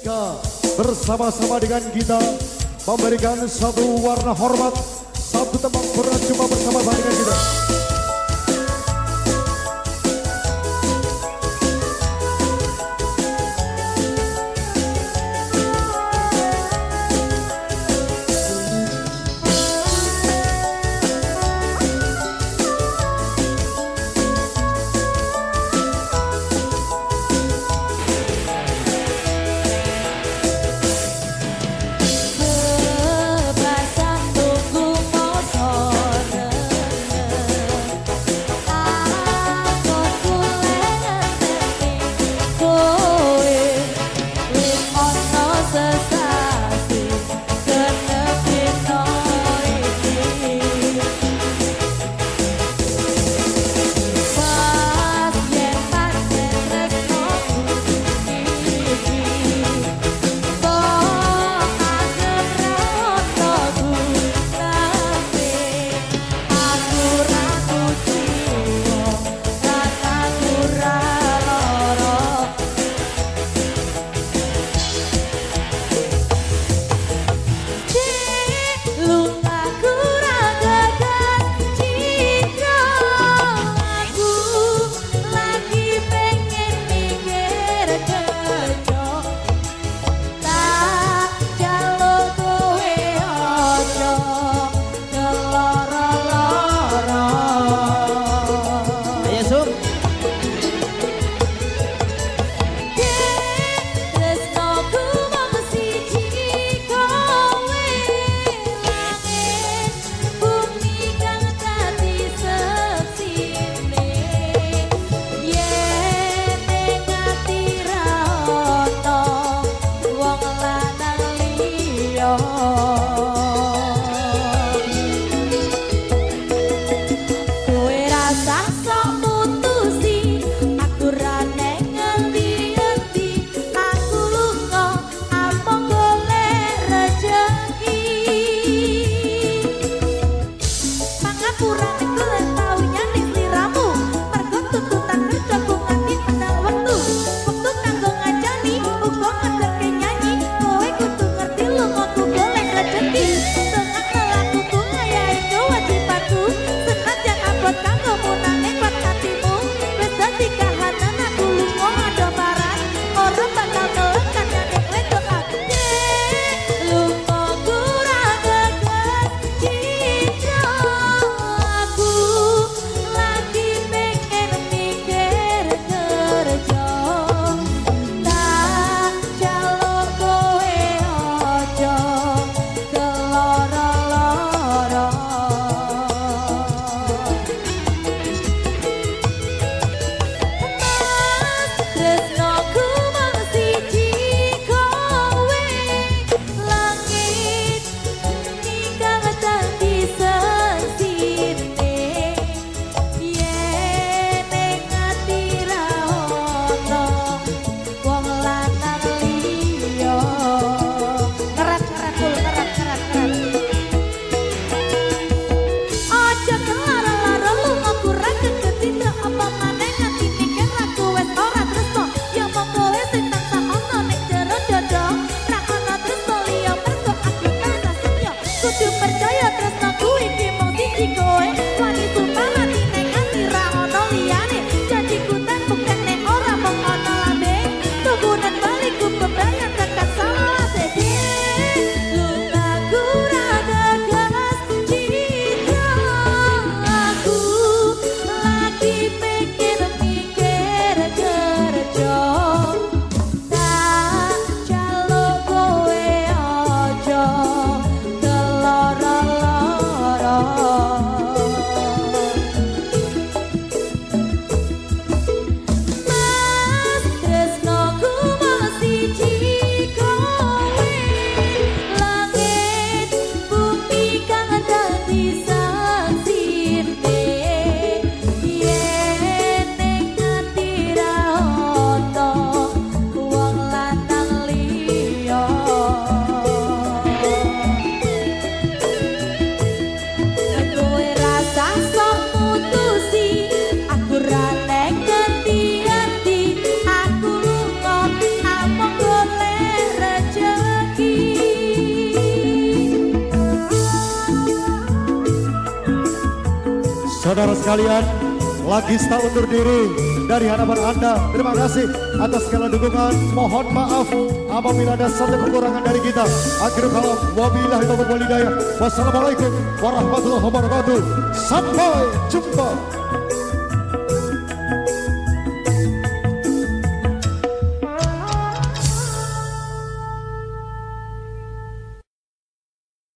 Jessica bersama-sama dengan kita memberikan satu warna hormat, satu tembang cuma bersama-sama dengan kita. atrás na kuiki malditi koe Saudara sekalian, lagi start undur diri dari hadapan Anda. Terima kasih atas segala dukungan. Mohon maaf apabila ada satu kekurangan dari kita. Akhir kalam, wabillahi taufiq walhidayah. Wassalamualaikum warahmatullahi wabarakatuh. Sampai jumpa.